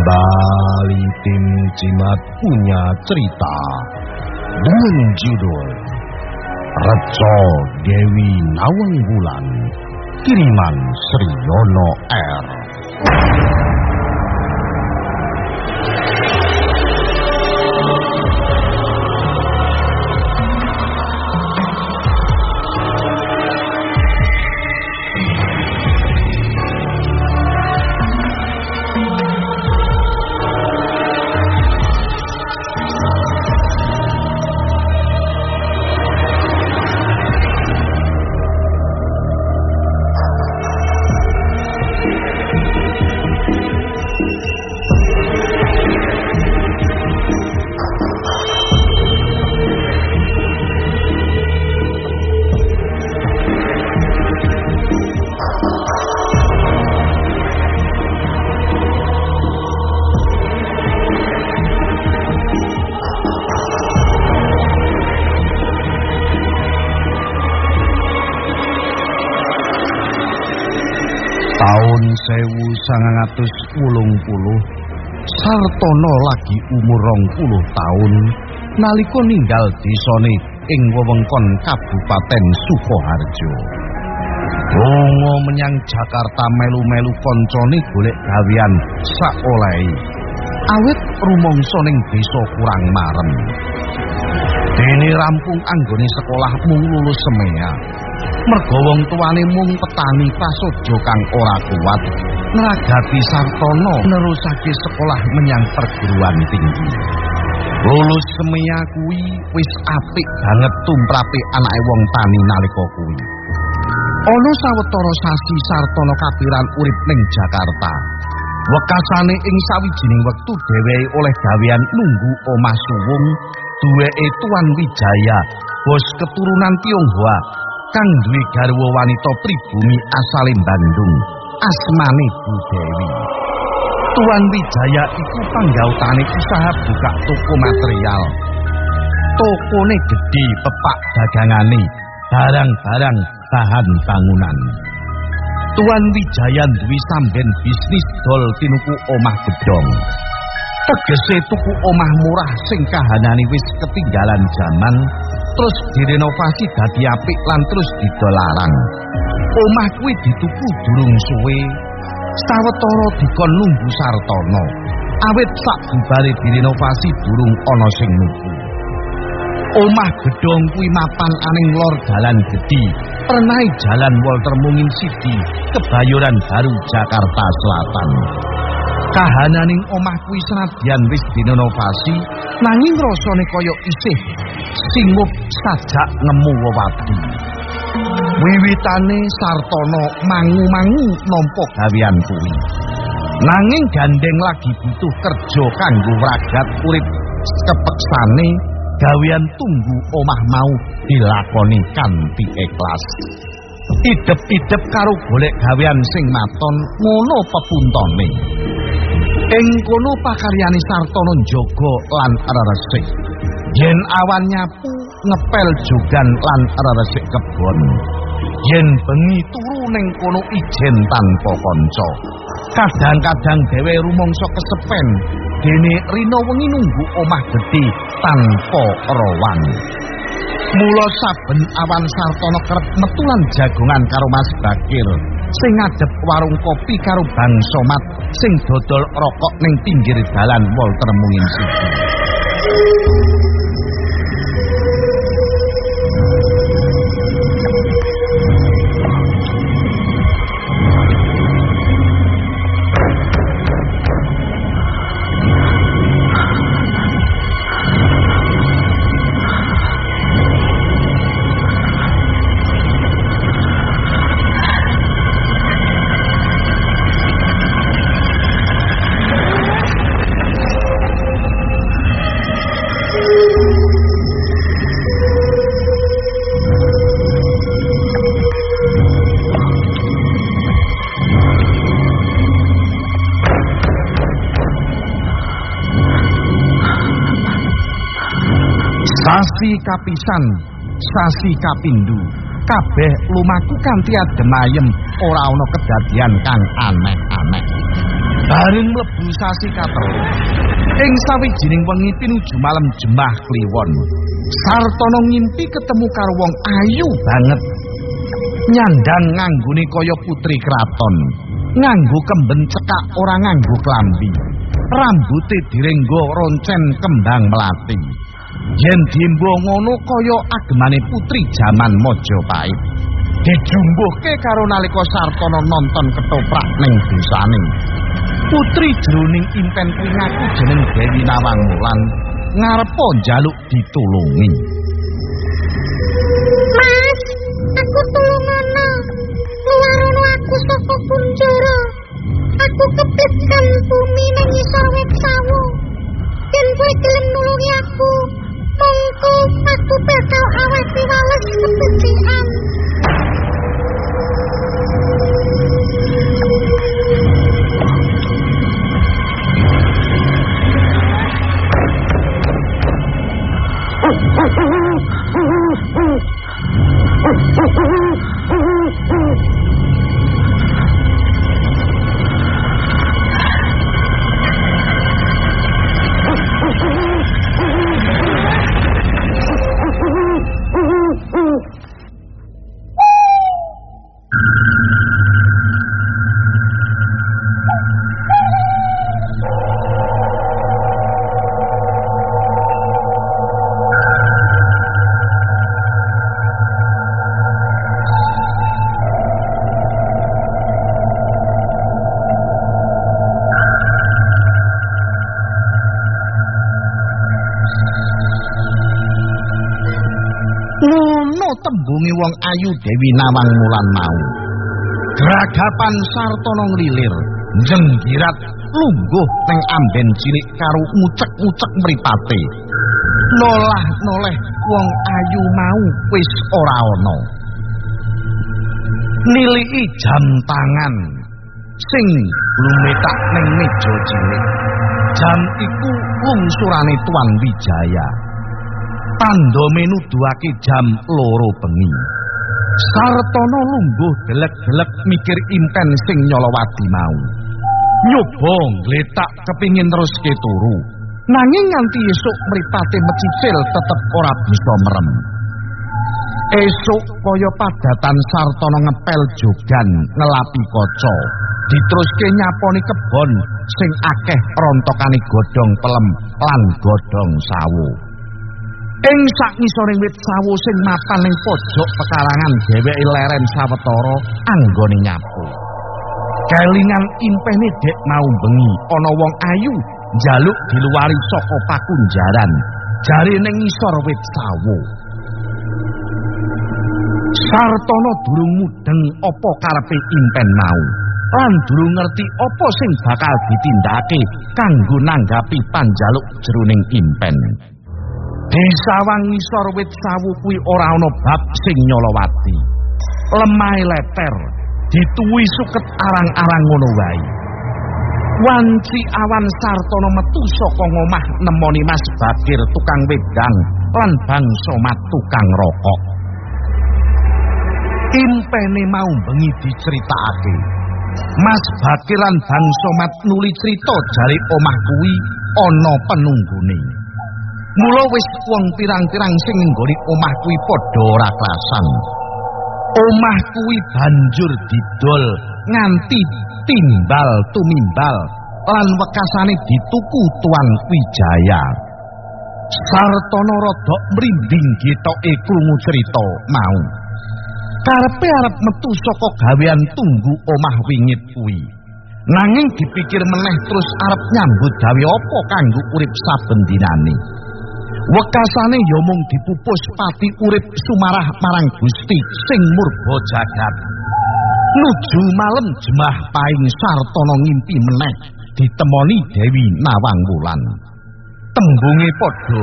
Kembali tim Cimat punya cerita dengan judul Reco Dewi Nawang Bulan kiriman Sri Yono R. puluh, Sartono lagi umur rong puluh tahun, naliko ninggal disone ing wewengkon Kabupaten Sukoharjo. Lunga menyang Jakarta melu-melu koncone golek gawean saolehi. Awit rumangsa ning desa kurang marem. Dene rampung anggone sekolah mung lulus semea. Merga wong tuane mung petani prasaja kang ora kuat, nragati Sartono nerusake sekolah menyang perguruan tinggi. Lulus semea kuwi wis apik banget tumrape anake wong tani nalika kuwi. Ana sawetara sasi Sartono kapiran urip ning Jakarta. Wekasane ing sawijining wektu dheweke oleh gawean nunggu omah suwung duweke Tuan Wijaya, bos keturunan Tionghoa kang duwe garwa wanita pribumi asale Bandung, asmane Bu Dewi. Tuan Wijaya iku panggautane usaha buka toko material. Tokone gedhe pepak dagangane, barang-barang bahan bangunan. Tuan Wijaya duwe samben bisnis dol tinuku omah gedhong. Tegese tuku omah murah sing kahanane wis ketinggalan zaman, terus direnovasi dadi apik lan terus didolarang. Omah kuwi dituku durung suwe, sawetara dikon nunggu Sartono. Awit sak bubare direnovasi durung ana sing nuku. Omah gedhong kuwi mapan aning lor dalan gedhi, pernah jalan Walter Mungin Sidi, Kebayoran Baru Jakarta Selatan. Kahananing omah kuwi senadyan wis direnovasi, nanging rasane kaya isih singup sajak nemu wewadi. Wiwitane Sartono mangu-mangu nampa gawean kuwi. Nanging gandeng lagi butuh kerja kanggo wragat urip kepeksane gawean tunggu omah mau dilakoni kanthi ikhlas. Idep-idep karo golek gawean sing maton ngono pepuntone. Ing kono pakaryane Sartono njaga lan reresik. Yen awan nyapu ngepel jogan lan reresik kebon. Yen bengi turu ning kono ijen tanpa kanca. Kadang-kadang dhewe rumangsa kesepen dene rina wengi nunggu omah gedhe tanpa rawan. Mula saben awan Sartono kerep metulan jagongan karo Mas Bakir sing ngadep warung kopi karo Bang Somat sing dodol rokok ning pinggir dalan Walter Mungin Sidi. Sasi kapisan, sasi kapindu, kabeh lumaku kanthi adem ayem, ora ana kedadian kang aneh-aneh. Bareng mlebu sasi katelu. Ing sawijining wengi pinuju malam jemah kliwon, Sartono ngimpi ketemu karo wong ayu banget. Nyandang nganggone kaya putri kraton. Nganggo kemben cekak ora nganggo klambi. Rambute direnggo roncen kembang melati. Yen dimbo ngono kaya agemane putri jaman Majapahit. Dijumbuhke karo nalika Sartono nonton ketoprak ning desane. Putri jroning impen kuwi ngaku jeneng Dewi Nawang Mulan ngarepo njaluk ditulungi. Mas, aku tulungono. Luarono aku saka kunjara. Aku kepitkan bumi nang ngisor wit sawu. Yen kowe gelem nulungi aku, Aku bakal awasi piwalek kepecikan wong ayu Dewi Nawang Mulan mau. Gragapan Sartono nglilir, jenggirat lungguh teng amben cilik karo ngucek-ngucek mripate. Nolah noleh wong ayu mau wis ora ana. Niliki jam tangan sing lumetak ning meja cilik. Jam iku lungsurane Tuan Wijaya. Tandha menuduhake jam loro bengi. Sartono lungguh delek-delek mikir impen sing nyolowati mau. Nyoba ngletak kepingin terus ke turu. Nanging nganti esuk mripate mecicil tetep ora bisa merem. Esuk kaya padatan Sartono ngepel jogan ngelapi kaca. Ditruske nyaponi kebon sing akeh rontokane godhong pelem lan godhong sawu. Ing sak ngisoring wit sawu sing mapan ning pojok pekarangan dheweke leren sawetara anggone nyapu. Kelingan impene dek mau bengi ana wong ayu njaluk diluwari saka pakunjaran. Jare ning ngisor wit sawu. Sartono durung mudeng apa karepe impen mau. Lan durung ngerti apa sing bakal ditindakake kanggo nanggapi panjaluk jroning impen. Disawang ngisor wit sawu kuwi ora ana bab sing nyolowati. Lemahe leter, dituwi suket arang-arang ngono wae. Wanci awan Sartono metu saka ngomah nemoni Mas Bakir tukang wedang lan Bang Somat tukang rokok. Impene mau bengi diceritakake. Mas Bakir lan Bang Somat nuli crita jare omah kuwi ana penunggune. Mula wis wong pirang-pirang sing nggone omah kuwi padha ora klasan. Omah kuwi banjur didol nganti timbal tumimbal lan wekasane dituku Tuan Wijaya. Sartono rodok mrimbing getoke krungu cerita mau. Karepe arep metu saka gawean tunggu omah wingit kuwi. Nanging dipikir meneh terus arep nyambut gawe apa kanggo urip saben dinane. Wekasane ya mung dipupus pati urip sumarah marang Gusti sing murba jagat. Nuju malam jemah paing Sartono ngimpi meneh ditemoni Dewi Nawang Wulan. Tembunge padha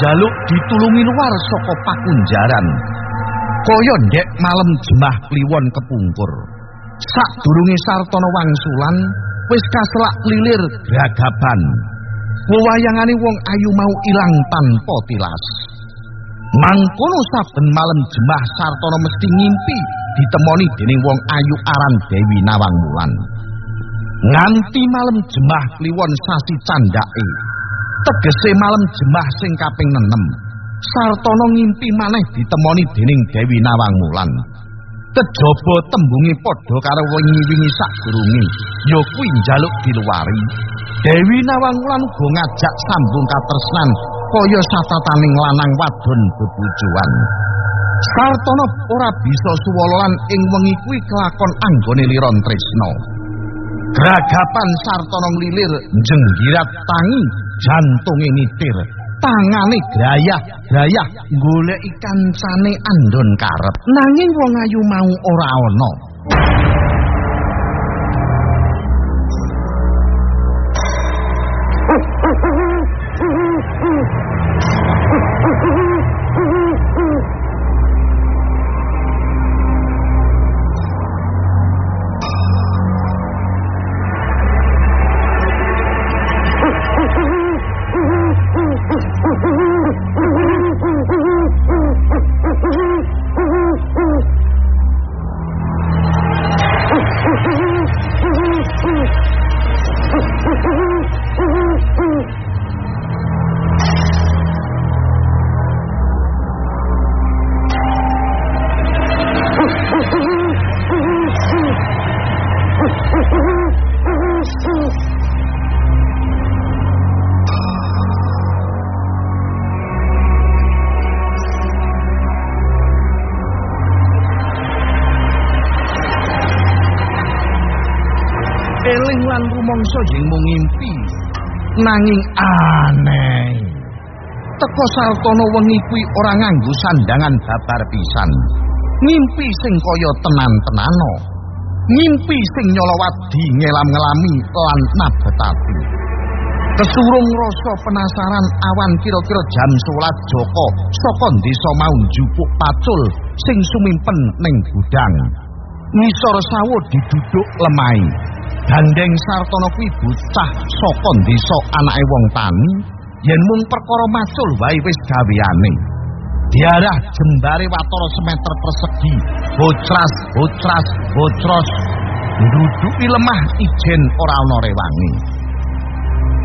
jaluk ditulungi luar saka pakunjaran. Kaya ndek malam jemah kliwon kepungkur. Sadurunge Sartono wangsulan wis kaselak lilir gragaban. Wewayangane wong ayu mau ilang tanpa tilas. Mangkono saben malam jemah Sartono mesti ngimpi ditemoni dening wong ayu aran Dewi Nawang Wulan. Nganti malam jemah kliwon sasi candake. Tegese malam jemah sing kaping 6. Sartono ngimpi maneh ditemoni dening Dewi Nawang Mulan. Kejaba tembunge padha karo wingi-wingi sadurunge, ya kuwi njaluk diluwari. Dewi Nawang Mulan uga ngajak sambung katresnan kaya satataning lanang wadon bebujuan. Sartono ora bisa suwololan ing wengi kuwi kelakon anggone Liron Tresna. Gragapan Sartono nglilir jenggirat tangi jantunge nitir. tangane grayah-grayah golek ikan sane andon karep nanging wong ayu mau ora ana nanging aneh. Teko saltono wengi kuwi ora nganggo sandangan babar pisan. Ngimpi sing kaya tenan-tenano. Ngimpi sing nyolowadi ngelam-ngelami lan nabetati kesurung rasa penasaran awan kira-kira jam 11 Joko saka desa mau njupuk pacul sing sumimpen ning gudang. Ngisor sawo diduduk lemai Gandeng Sartono kuwi bocah saka desa anake wong tani yen mung perkara macul wae wis gaweane. Diarah jembare watara semeter persegi, bocras, bocras, bocros. Duduki lemah ijen ora ana rewangi.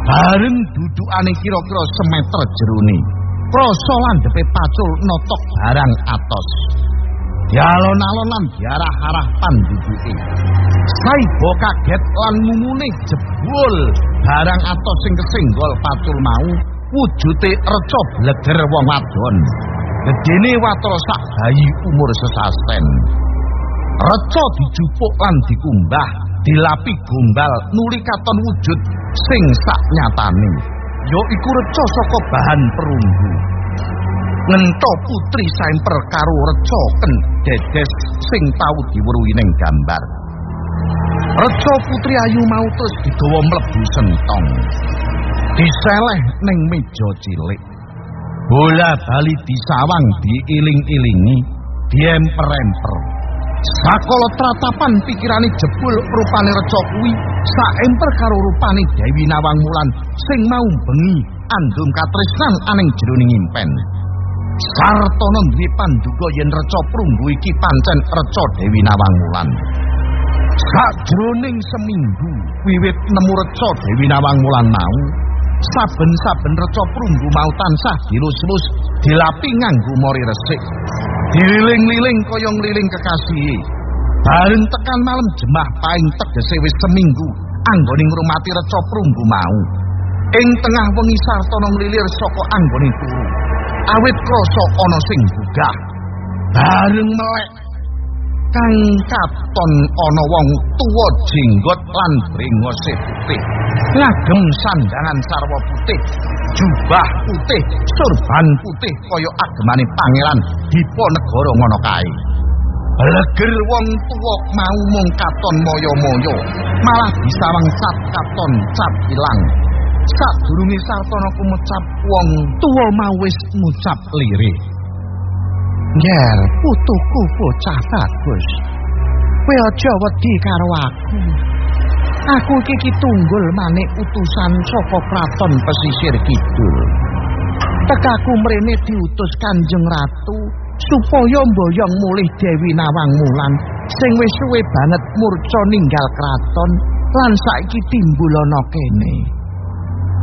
Bareng dudukane kira-kira semeter jerone. Krasa landhepe pacul notok barang atos. Dialon-alon lan diarah-arah panduduke. Saibo kaget lan ngumune jebul barang atos sing kesenggol pacul mau wujute reca bleger wong wadon. Gedene watara sak bayi umur sesasten. Reca dijupuk lan dikumbah, dilapi gombal nuli katon wujud sing sak nyatane. Ya iku reca saka bahan perunggu. ngento putri saemper karo reca ken dedes sing tau diweruhi ning gambar reca putri ayu mau terus digawa mlebu sentong. Diseleh ning meja cilik. Bola bali disawang diiling-ilingi diemper-emper. Sakala tratapan pikirane jebul rupane reca kuwi saemper karo rupane Dewi Nawang Mulan sing mau bengi andung katresnan aning jroning impen. Sartono duwe panduga yen reca prunggu iki pancen reca Dewi Nawang Wulan. Sajroning seminggu wiwit nemu reca Dewi Nawang Wulan mau, saben-saben reca prunggu mau tansah dilus-lus dilapi nganggo mori resik. Dililing-liling kaya ngliling kekasih. Bareng tekan malam jemah paing tegese wis seminggu anggone ngrumati reca prunggu mau. Ing tengah wengi Sartono nglilir saka anggone turu. awit krasa ana sing bugah bareng melek kang katon ana wong tuwa jenggot lan brengose putih ngagem sandangan sarwa putih jubah putih surban putih kaya agemane pangeran diponegara ngono kae Leger wong tuwa mau mung katon moyo-moyo malah disawang cat katon cat ilang sadurunge Sartono kumecap wong tuwa mau wis ngucap lirih. Nger, putuku bocah bagus. Kowe aja wedi karo aku. Aku iki tunggul manik utusan saka kraton pesisir kidul. Tekaku mrene diutus Kanjeng Ratu supaya mboyong mulih Dewi Nawang Mulan sing wis suwe banget murca ninggal kraton lan saiki timbul ana kene.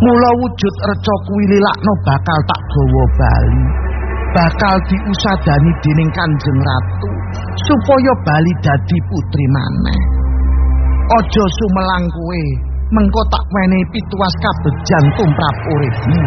Mula wujud reca kuwi lilakno bakal tak gawa bali. Bakal diusadani dening Kanjeng Ratu supaya bali dadi putri maneh. Aja sumelang kowe, mengko tak wenehi pituas kabejan tumrap uripmu.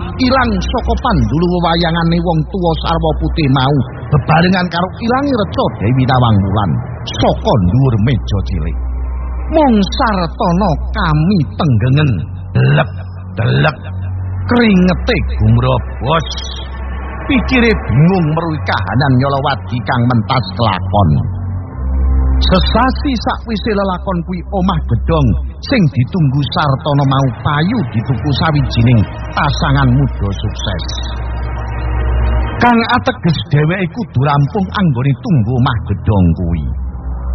Ilang saka pandulu wewayangane wong tuwa sarwa putih mau. Bebarengan karo ilangi reca Dewi Nawang Wulan. Saka dhuwur meja cilik. Mung sartana kami tenggengen. Delep delep. Kringete gumrobos pikire bingung meruhi kahanan nyolowati kang mentas kelakon Sesasi sakwise lelakon kuwi omah gedong sing ditunggu Sartono mau payu dituku sawijining pasangan muda sukses. Kang ateges dheweke kudu rampung anggone tunggu omah gedong kuwi.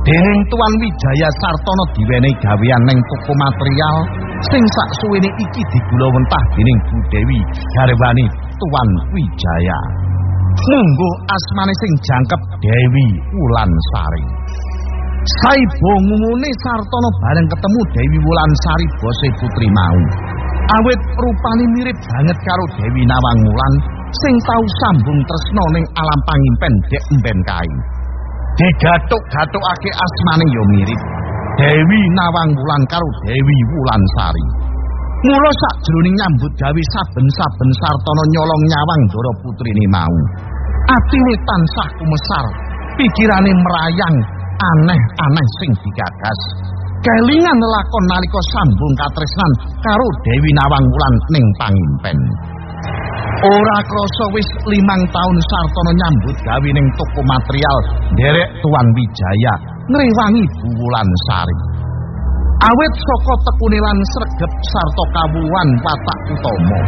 Dening Tuan Wijaya Sartono diwenehi gawean ning toko material sing saksuwene iki digula wentah dening Bu Dewi garwane Tuan Wijaya. Munggo asmane sing jangkep Dewi Wulansari. Saibo ngumune Sartono bareng ketemu Dewi Wulansari bose putri mau. Awit rupane mirip banget karo Dewi Nawang Wulan sing tau sambung tresno ning alam pangimpen dek emben kae. Digatuk-gatukake asmane yo mirip. Dewi Nawang Wulan karo Dewi Wulansari. Mula sakjroning nyambut gawe saben-saben Sartono nyolong nyawang Dara putrine mau. Atine tansah kumesar, pikirane merayang aneh-aneh sing digagas. Kelingan lakon nalika sambung katresnan karo Dewi Nawang Wulan ning pangimpen. Ora krasa wis limang taun Sartono nyambut gawe ning toko material derek Tuan Wijaya ngrewangi Bu Wulan Sari. Awit saka tekune lan sregep sarta kawuhan watak utama.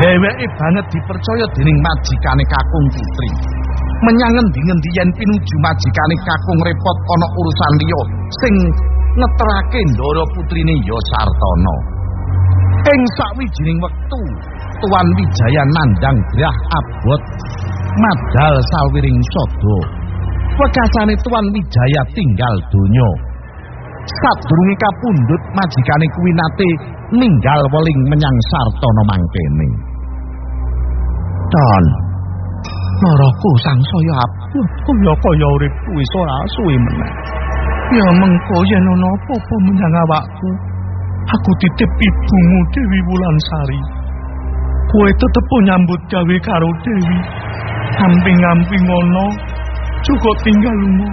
Dheweke banget dipercaya dening majikane Kakung Putri. Menyang ngendi-ngendi yen pinuju majikane kakung repot ana urusan liya sing ngeterake Ndara putrine ya Sartana. Ing sawijining wektu, Tuan Wijaya nandang grah abot madal sawiring sada. Wekasane Tuan Wijaya tinggal donya. Sadurunge kapundhut majikane kuwi nate ninggal weling menyang Sartana mangkene. Don, Naraku sang saya abot kaya uripku wis ora suwe meneh. Ya mengko yen ana apa-apa menyang awakku, aku titip ibumu Dewi Wulansari. Kowe tetep nyambut gawe karo Dewi. Samping-amping ngono, cukup tinggal lunga.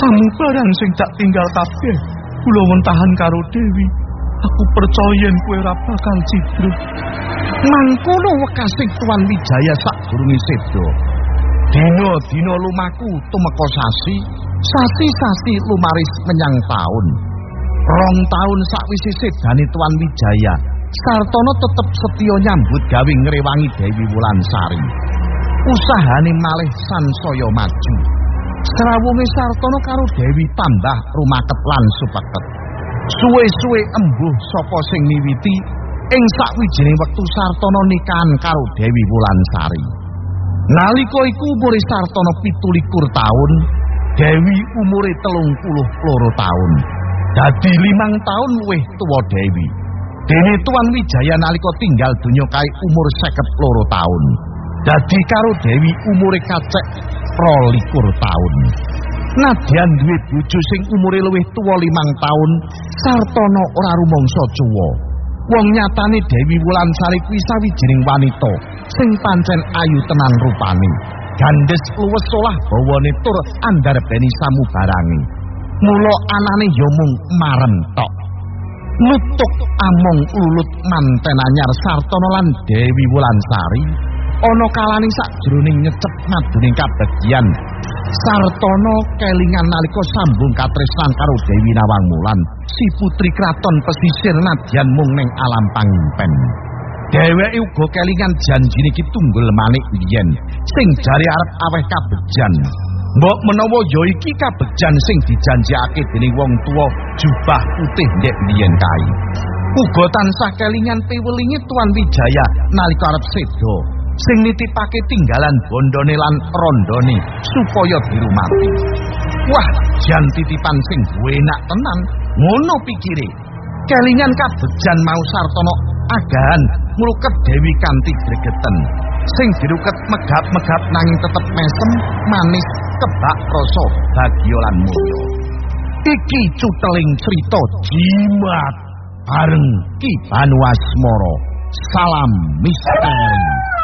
Samubarang sing tak tinggal kabeh, kula wentahan karo Dewi. Aku percaya yen kowe ora bakal cidruk. Mangkono wekasing Tuan Wijaya sadurunge sedo. Dina-dina lumaku tumeka sasi, sasi-sasi lumaris menyang taun. Rong taun sakwise sedane Tuan Wijaya, Sartono tetep setya nyambut gawe ngrewangi Dewi Wulansari. Usahane malih sansaya maju. Srawunge Sartono karo Dewi tambah rumaket lan supeket. Suwe-suwe embuh sapa sing miwiti ing sakwijining wektu Sartono nikahan karo Dewi Wulansari. Nalika iku umure Sartono 17 taun, Dewi umure 32 taun. Dadi limang taun luwih tuwa Dewi. Dene Tuan Wijaya nalika tinggal donya kae umur 52 taun. Dadi karo Dewi umure kacek 22 taun. Nadyan duwe bojo sing umure luwih tuwa limang taun, Sartono ora rumangsa cuwa. Wong nyatane Dewi Wulansari kuwi sawijining wanita sing pancen ayu tenan rupane. Gandes luwes olah bawane tur andarbeni samubarangi. Mula anane ya mung marem tok. Nutuk among ulut manten anyar Sartono lan Dewi Wulansari ana kalane sakjroning nyecep maduning kabagyan Sartono kelingan nalika sambung katresnan karo Dewi Nawang Mulan, si putri kraton pesisir nadyan mung ning alam pangimpen. Dheweke uga kelingan janjine iki tunggul manik yen sing jare arep aweh kabejan. Mbok menawa ya iki kabejan sing dijanjekake dening wong tua jubah putih ndek biyen kae. Uga tansah kelingan piwelinge Tuan Wijaya nalika arep sedo sing nitipake tinggalan bondone lan rondone supaya dirumati. Wah, jan titipan sing enak tenan, ngono pikire. Kelingan kabejan mau Sartono agahan ngluket Dewi kanthi gregeten. Sing diruket megap-megap nanging tetep mesem, manis, kebak rasa bagya lan mulya. Iki cuteling crita jimat bareng Ki Banu Asmara. Salam misteri.